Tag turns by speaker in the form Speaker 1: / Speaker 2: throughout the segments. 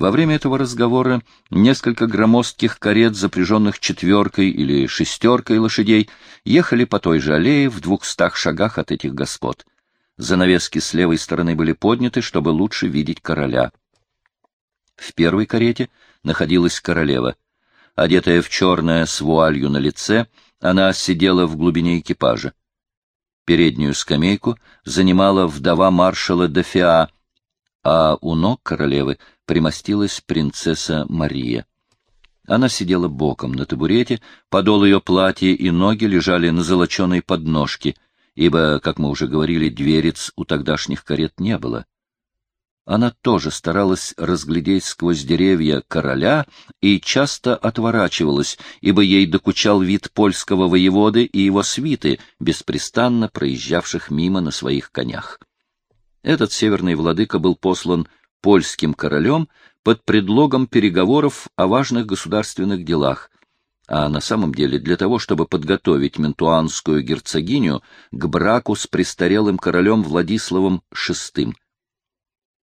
Speaker 1: Во время этого разговора несколько громоздких карет, запряженных четверкой или шестеркой лошадей, ехали по той же аллее в двухстах шагах от этих господ. Занавески с левой стороны были подняты, чтобы лучше видеть короля. В первой карете находилась королева. Одетая в черное с вуалью на лице, она сидела в глубине экипажа. Переднюю скамейку занимала вдова маршала Дофиа, а у ног королевы примостилась принцесса Мария. Она сидела боком на табурете, подол ее платья и ноги лежали на золоченой подножке, ибо, как мы уже говорили, дверец у тогдашних карет не было. Она тоже старалась разглядеть сквозь деревья короля и часто отворачивалась, ибо ей докучал вид польского воеводы и его свиты, беспрестанно проезжавших мимо на своих конях. Этот северный владыка был послан польским королем под предлогом переговоров о важных государственных делах, а на самом деле для того, чтобы подготовить ментуанскую герцогиню к браку с престарелым королем Владиславом VI.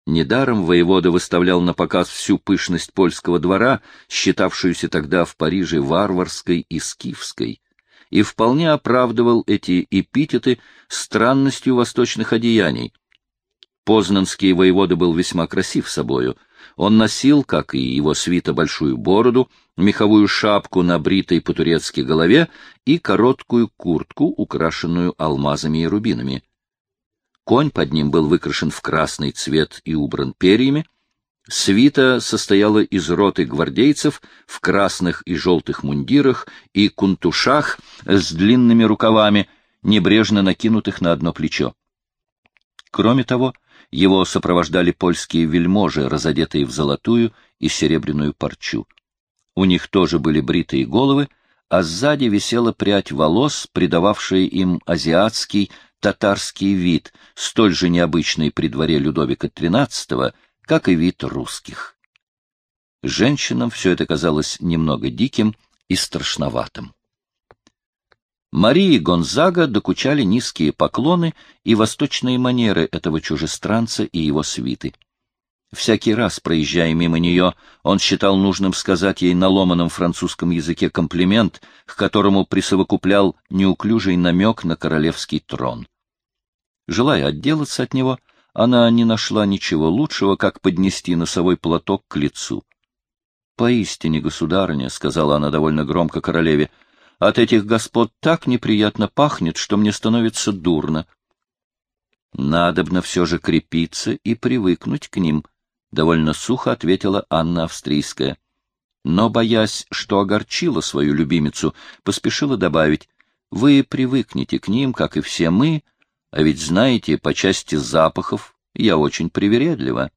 Speaker 1: Недаром воевода выставлял на показ всю пышность польского двора, считавшуюся тогда в Париже варварской и скифской, и вполне оправдывал эти эпитеты странностью восточных одеяний — Познанский воевода был весьма красив собою. Он носил, как и его свита, большую бороду, меховую шапку на бритой по-турецки голове и короткую куртку, украшенную алмазами и рубинами. Конь под ним был выкрашен в красный цвет и убран перьями. Свита состояла из роты гвардейцев в красных и желтых мундирах и кунтушах с длинными рукавами, небрежно накинутых на одно плечо. Кроме того, его сопровождали польские вельможи, разодетые в золотую и серебряную парчу. У них тоже были бритые головы, а сзади висела прядь волос, придававшая им азиатский, татарский вид, столь же необычный при дворе Людовика XIII, как и вид русских. Женщинам все это казалось немного диким и страшноватым. Марии Гонзага докучали низкие поклоны и восточные манеры этого чужестранца и его свиты. Всякий раз, проезжая мимо нее, он считал нужным сказать ей на ломаном французском языке комплимент, к которому присовокуплял неуклюжий намек на королевский трон. Желая отделаться от него, она не нашла ничего лучшего, как поднести носовой платок к лицу. — Поистине, государыня, — сказала она довольно громко королеве, — от этих господ так неприятно пахнет, что мне становится дурно. Надобно все же крепиться и привыкнуть к ним, — довольно сухо ответила Анна Австрийская. Но, боясь, что огорчила свою любимицу, поспешила добавить, — вы привыкнете к ним, как и все мы, а ведь знаете, по части запахов я очень привередлива.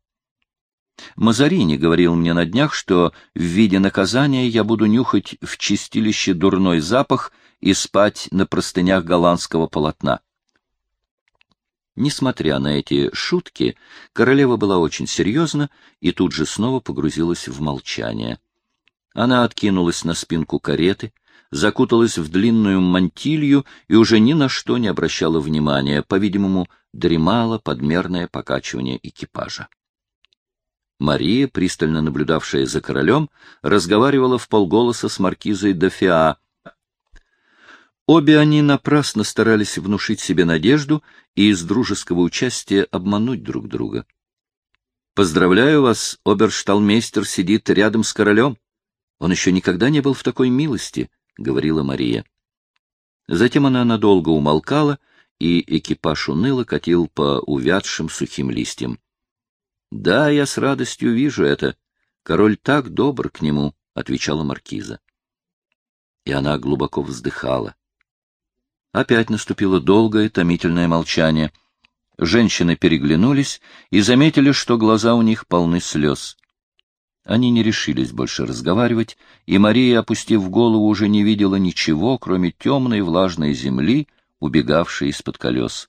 Speaker 1: Мазарини говорил мне на днях, что в виде наказания я буду нюхать в чистилище дурной запах и спать на простынях голландского полотна. Несмотря на эти шутки, королева была очень серьезна и тут же снова погрузилась в молчание. Она откинулась на спинку кареты, закуталась в длинную мантилью и уже ни на что не обращала внимания, по-видимому, дремала подмерное покачивание экипажа. Мария, пристально наблюдавшая за королем, разговаривала в полголоса с маркизой Дофиа. Обе они напрасно старались внушить себе надежду и из дружеского участия обмануть друг друга. «Поздравляю вас, обершталмейстер сидит рядом с королем. Он еще никогда не был в такой милости», — говорила Мария. Затем она надолго умолкала, и экипаж уныло катил по увядшим сухим листьям. — Да, я с радостью вижу это. Король так добр к нему, — отвечала маркиза. И она глубоко вздыхала. Опять наступило долгое, томительное молчание. Женщины переглянулись и заметили, что глаза у них полны слез. Они не решились больше разговаривать, и Мария, опустив голову, уже не видела ничего, кроме темной влажной земли, убегавшей из-под колес.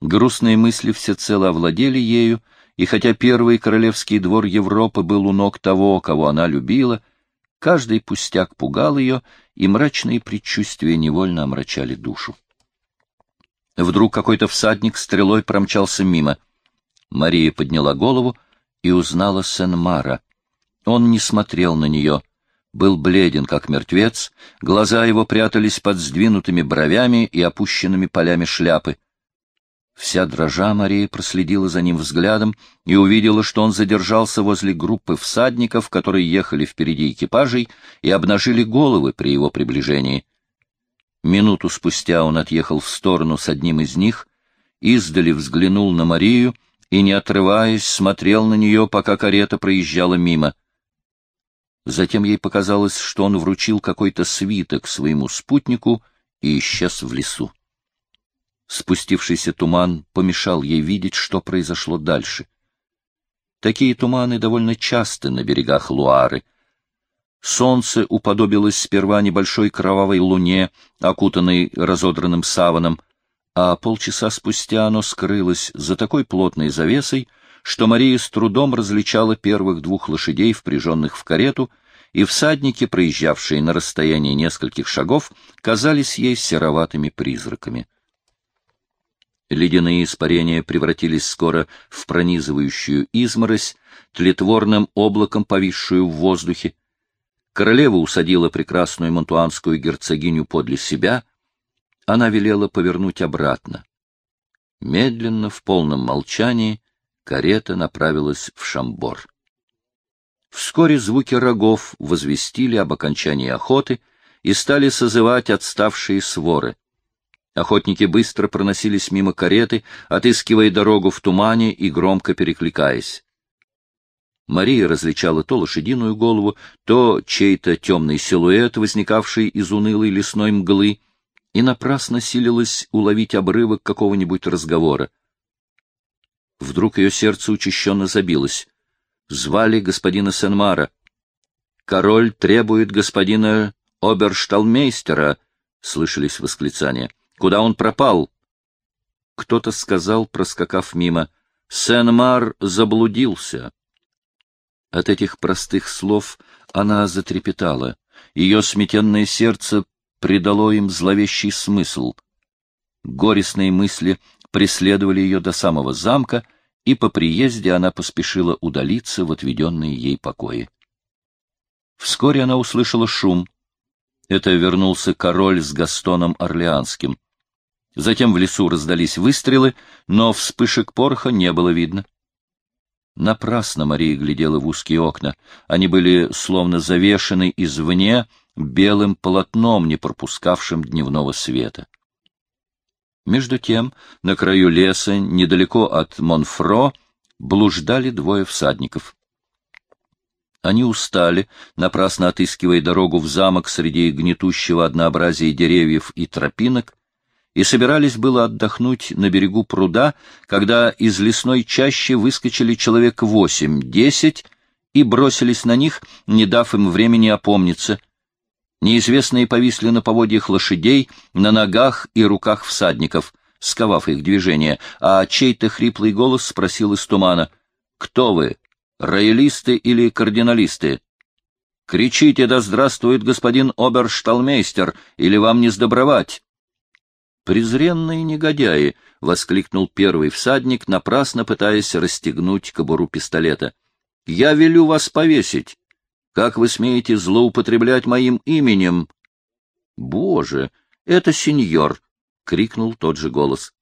Speaker 1: Грустные мысли всецело овладели ею, и хотя первый королевский двор Европы был у ног того, кого она любила, каждый пустяк пугал ее, и мрачные предчувствия невольно омрачали душу. Вдруг какой-то всадник стрелой промчался мимо. Мария подняла голову и узнала Сен-Мара. Он не смотрел на нее, был бледен, как мертвец, глаза его прятались под сдвинутыми бровями и опущенными полями шляпы. Вся дрожа Мария проследила за ним взглядом и увидела, что он задержался возле группы всадников, которые ехали впереди экипажей и обнажили головы при его приближении. Минуту спустя он отъехал в сторону с одним из них, издали взглянул на Марию и, не отрываясь, смотрел на нее, пока карета проезжала мимо. Затем ей показалось, что он вручил какой-то свиток своему спутнику и исчез в лесу. Спустившийся туман помешал ей видеть, что произошло дальше. Такие туманы довольно часты на берегах Луары. Солнце уподобилось сперва небольшой кровавой луне, окутанной разодранным саваном, а полчаса спустя оно скрылось за такой плотной завесой, что Мария с трудом различала первых двух лошадей, впряженных в карету, и всадники, проезжавшие на расстоянии нескольких шагов, казались ей сероватыми призраками. Ледяные испарения превратились скоро в пронизывающую изморозь, тлетворным облаком повисшую в воздухе. Королева усадила прекрасную монтуанскую герцогиню подле себя. Она велела повернуть обратно. Медленно, в полном молчании, карета направилась в Шамбор. Вскоре звуки рогов возвестили об окончании охоты и стали созывать отставшие своры. Охотники быстро проносились мимо кареты, отыскивая дорогу в тумане и громко перекликаясь. Мария различала то лошадиную голову, то чей-то темный силуэт, возникавший из унылой лесной мглы, и напрасно силилась уловить обрывок какого-нибудь разговора. Вдруг ее сердце учащенно забилось. Звали господина Сенмара. «Король требует господина обершталмейстера», — слышались восклицания. Куда он пропал? Кто-то сказал, проскакав мимо, Сен-Мар заблудился. От этих простых слов она затрепетала. Ее сметенное сердце придало им зловещий смысл. Горестные мысли преследовали ее до самого замка, и по приезде она поспешила удалиться в отведенные ей покои. Вскоре она услышала шум. Это вернулся король с Гастоном Орлеанским. Затем в лесу раздались выстрелы, но вспышек пороха не было видно. Напрасно Мария глядела в узкие окна. Они были словно завешены извне белым полотном, не пропускавшим дневного света. Между тем, на краю леса, недалеко от Монфро, блуждали двое всадников. Они устали, напрасно отыскивая дорогу в замок среди гнетущего однообразия деревьев и тропинок, и собирались было отдохнуть на берегу пруда, когда из лесной чащи выскочили человек восемь-десять и бросились на них, не дав им времени опомниться. Неизвестные повисли на поводьях лошадей, на ногах и руках всадников, сковав их движение, а чей-то хриплый голос спросил из тумана, «Кто вы, роялисты или кардиналисты?» «Кричите, да здравствует господин обершталмейстер, или вам не сдобровать!» «Презренные негодяи!» — воскликнул первый всадник, напрасно пытаясь расстегнуть кобуру пистолета. «Я велю вас повесить! Как вы смеете злоупотреблять моим именем?» «Боже, это сеньор!» — крикнул тот же голос.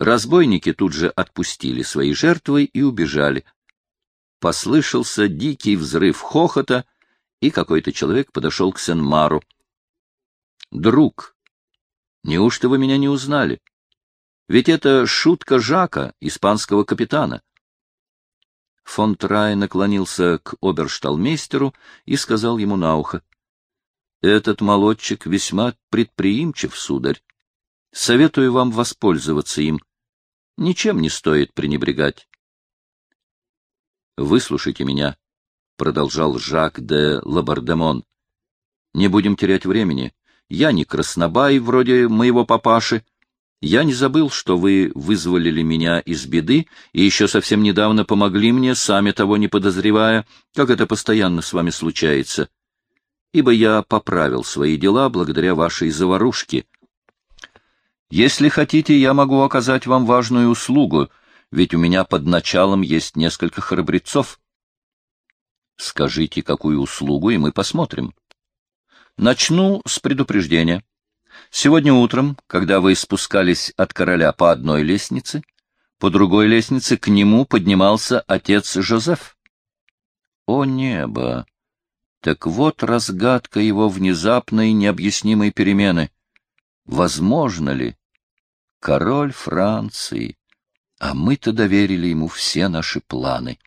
Speaker 1: Разбойники тут же отпустили свои жертвы и убежали. Послышался дикий взрыв хохота, и какой-то человек подошел к Сен-Мару. «Друг», Неужто вы меня не узнали? Ведь это шутка Жака, испанского капитана. Фон Трай наклонился к обершталмейстеру и сказал ему на ухо. — Этот молодчик весьма предприимчив, сударь. Советую вам воспользоваться им. Ничем не стоит пренебрегать. — Выслушайте меня, — продолжал Жак де Лабардемон. — Не будем терять времени. Я не краснобай, вроде моего папаши. Я не забыл, что вы вызволили меня из беды и еще совсем недавно помогли мне, сами того не подозревая, как это постоянно с вами случается. Ибо я поправил свои дела благодаря вашей заварушке. Если хотите, я могу оказать вам важную услугу, ведь у меня под началом есть несколько храбрецов. Скажите, какую услугу, и мы посмотрим. Начну с предупреждения. Сегодня утром, когда вы спускались от короля по одной лестнице, по другой лестнице к нему поднимался отец Жозеф. О небо! Так вот разгадка его внезапной необъяснимой перемены. Возможно ли? Король Франции. А мы-то доверили ему все наши планы.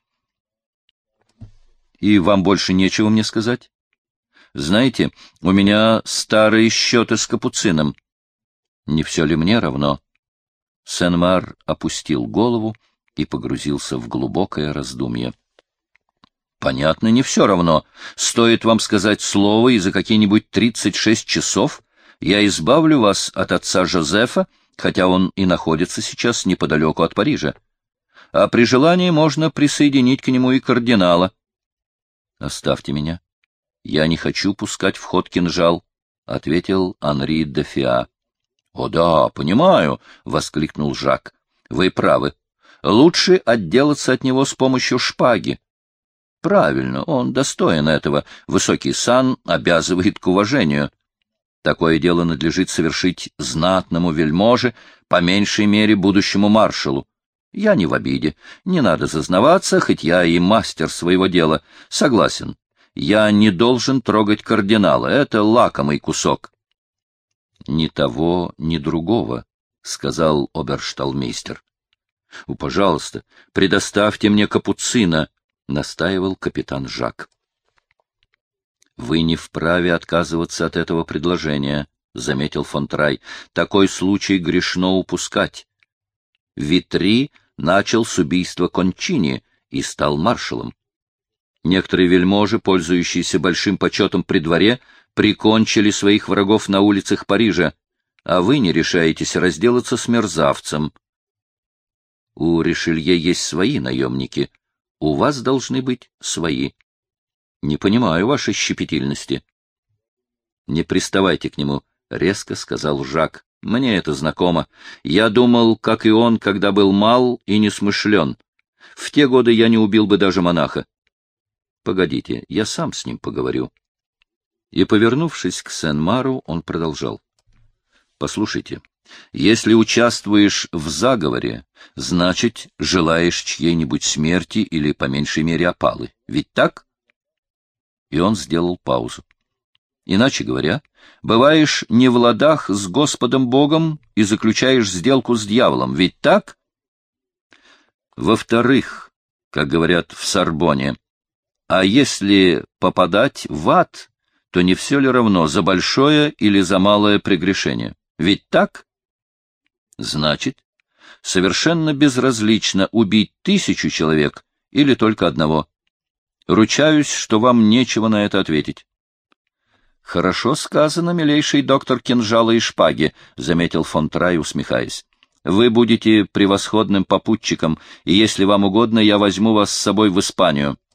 Speaker 1: И вам больше нечего мне сказать? Знаете, у меня старые счеты с капуцином. Не все ли мне равно? Сен-Мар опустил голову и погрузился в глубокое раздумье. Понятно, не все равно. Стоит вам сказать слово, и за какие-нибудь тридцать шесть часов я избавлю вас от отца Жозефа, хотя он и находится сейчас неподалеку от Парижа. А при желании можно присоединить к нему и кардинала. Оставьте меня. Я не хочу пускать в ход кинжал, — ответил Анри де Фиа. — О да, понимаю, — воскликнул Жак. — Вы правы. Лучше отделаться от него с помощью шпаги. Правильно, он достоин этого. Высокий сан обязывает к уважению. Такое дело надлежит совершить знатному вельможе, по меньшей мере будущему маршалу. Я не в обиде. Не надо зазнаваться, хоть я и мастер своего дела. Согласен. Я не должен трогать кардинала. Это лакомый кусок. — Ни того, ни другого, — сказал обершталмейстер. — Пожалуйста, предоставьте мне капуцина, — настаивал капитан Жак. — Вы не вправе отказываться от этого предложения, — заметил Фонтрай. — Такой случай грешно упускать. Витри начал с убийства Кончини и стал маршалом. Некоторые вельможи, пользующиеся большим почетом при дворе, прикончили своих врагов на улицах Парижа, а вы не решаетесь разделаться с мерзавцем. У Ришелье есть свои наемники, у вас должны быть свои. Не понимаю вашей щепетильности. Не приставайте к нему, — резко сказал Жак. Мне это знакомо. Я думал, как и он, когда был мал и несмышлен. В те годы я не убил бы даже монаха. Погодите, я сам с ним поговорю. И, повернувшись к Сен-Мару, он продолжал. Послушайте, если участвуешь в заговоре, значит, желаешь чьей-нибудь смерти или, по меньшей мере, опалы. Ведь так? И он сделал паузу. Иначе говоря, бываешь не в ладах с Господом Богом и заключаешь сделку с дьяволом. Ведь так? Во-вторых, как говорят в Сорбоне, а если попадать в ад, то не все ли равно, за большое или за малое прегрешение? Ведь так? Значит, совершенно безразлично убить тысячу человек или только одного. Ручаюсь, что вам нечего на это ответить. — Хорошо сказано, милейший доктор кинжала и шпаги, — заметил фон Трай, усмехаясь. — Вы будете превосходным попутчиком, и, если вам угодно, я возьму вас с собой в Испанию. —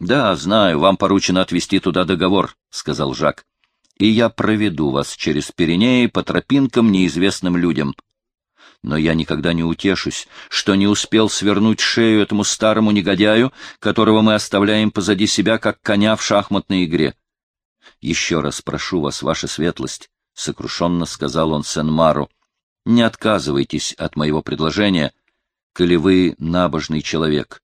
Speaker 1: Да, знаю, вам поручено отвезти туда договор, — сказал Жак. — И я проведу вас через Пиренеи по тропинкам неизвестным людям. Но я никогда не утешусь, что не успел свернуть шею этому старому негодяю, которого мы оставляем позади себя, как коня в шахматной игре. Еще раз прошу вас, ваша светлость, — сокрушенно сказал он Сен-Мару, — не отказывайтесь от моего предложения, коли вы набожный человек.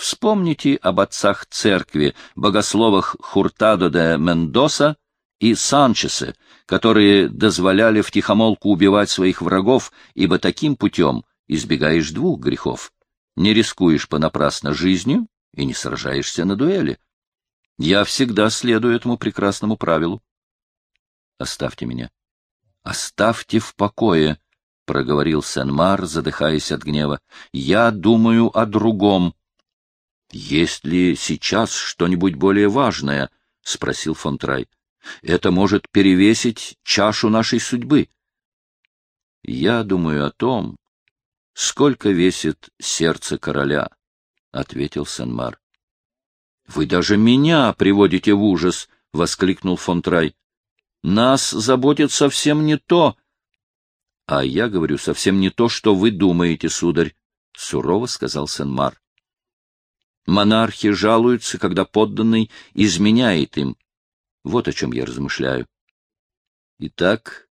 Speaker 1: Вспомните об отцах церкви, богословах Хуртадо де Мендоса и Санчесе, которые дозволяли втихомолку убивать своих врагов, ибо таким путем избегаешь двух грехов. Не рискуешь понапрасно жизнью и не сражаешься на дуэли. Я всегда следую этому прекрасному правилу. Оставьте меня. Оставьте в покое, — проговорил Сен-Мар, задыхаясь от гнева. Я думаю о другом. Есть ли сейчас что-нибудь более важное? — спросил Фонтрай. Это может перевесить чашу нашей судьбы. Я думаю о том, сколько весит сердце короля, — ответил Сен-Мар. Вы даже меня приводите в ужас, — воскликнул фон Трай. Нас заботит совсем не то. — А я говорю совсем не то, что вы думаете, сударь, — сурово сказал Сен-Мар. Монархи жалуются, когда подданный изменяет им. Вот о чем я размышляю. Итак,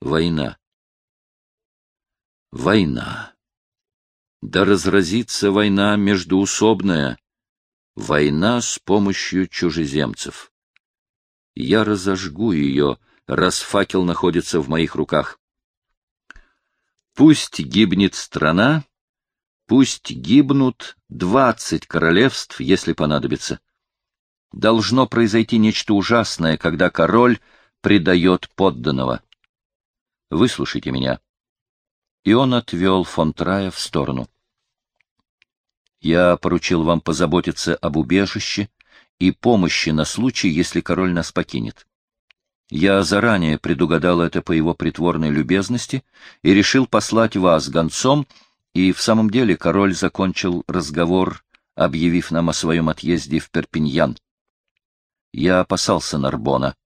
Speaker 1: война. Война. Да разразится война междуусобная, война с помощью чужеземцев. Я разожгу ее, раз факел находится в моих руках. Пусть гибнет страна, пусть гибнут двадцать королевств, если понадобится. Должно произойти нечто ужасное, когда король предает подданного. Выслушайте меня. И он отвел фон Трая в сторону. Я поручил вам позаботиться об убежище и помощи на случай, если король нас покинет. Я заранее предугадал это по его притворной любезности и решил послать вас гонцом, и в самом деле король закончил разговор, объявив нам о своем отъезде в Перпиньян. Я опасался Нарбона.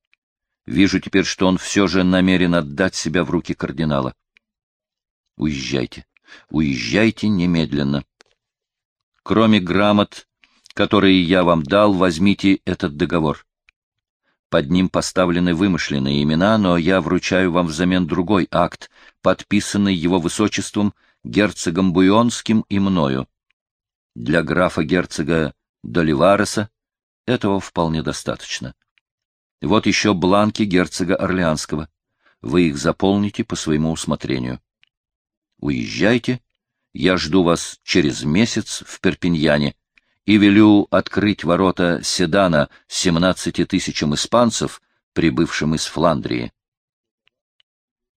Speaker 1: Вижу теперь, что он все же намерен отдать себя в руки кардинала. Уезжайте, уезжайте немедленно. Кроме грамот, которые я вам дал, возьмите этот договор. Под ним поставлены вымышленные имена, но я вручаю вам взамен другой акт, подписанный его высочеством, герцогом Буйонским и мною. Для графа-герцога Доливареса этого вполне достаточно. Вот еще бланки герцога Орлеанского. Вы их заполните по своему усмотрению. Уезжайте. Я жду вас через месяц в Перпиньяне и велю открыть ворота Седана семнадцати тысячам испанцев, прибывшим из Фландрии.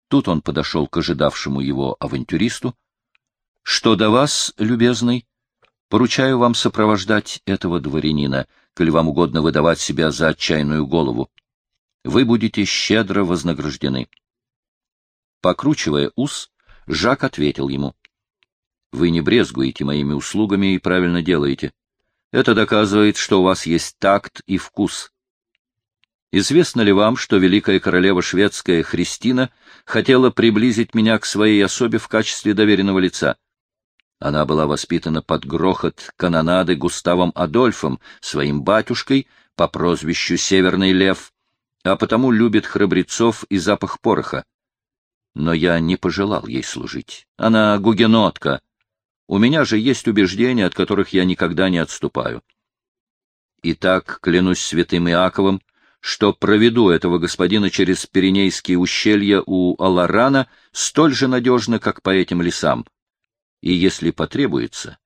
Speaker 1: Тут он подошел к ожидавшему его авантюристу. — Что до вас, любезный, поручаю вам сопровождать этого дворянина, коль вам угодно выдавать себя за отчаянную голову. Вы будете щедро вознаграждены. Покручивая ус, Жак ответил ему. — Вы не брезгуете моими услугами и правильно делаете. Это доказывает, что у вас есть такт и вкус. Известно ли вам, что великая королева шведская Христина хотела приблизить меня к своей особе в качестве доверенного лица? Она была воспитана под грохот канонады Густавом Адольфом, своим батюшкой, по прозвищу Северный Лев, а потому любит храбрецов и запах пороха. Но я не пожелал ей служить. Она гугенотка, у меня же есть убеждения, от которых я никогда не отступаю. Итак, клянусь святым Иаковом, что проведу этого господина через Пиренейские ущелья у Аларана столь же надежно, как по этим лесам. И если потребуется,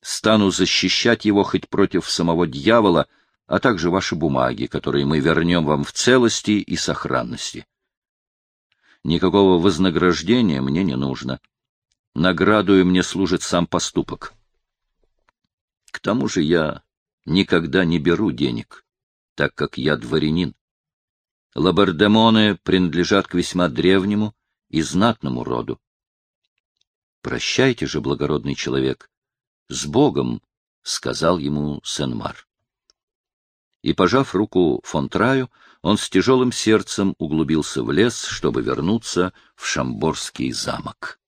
Speaker 1: стану защищать его хоть против самого дьявола, а также ваши бумаги, которые мы вернем вам в целости и сохранности. Никакого вознаграждения мне не нужно. Наградою мне служит сам поступок. К тому же я никогда не беру денег, так как я дворянин. Лабардемоны принадлежат к весьма древнему и знатному роду. Прощайте же, благородный человек, с Богом, — сказал ему Сен-Мар. И, пожав руку Фонтраю, он с тяжелым сердцем углубился в лес, чтобы вернуться в Шамборский замок.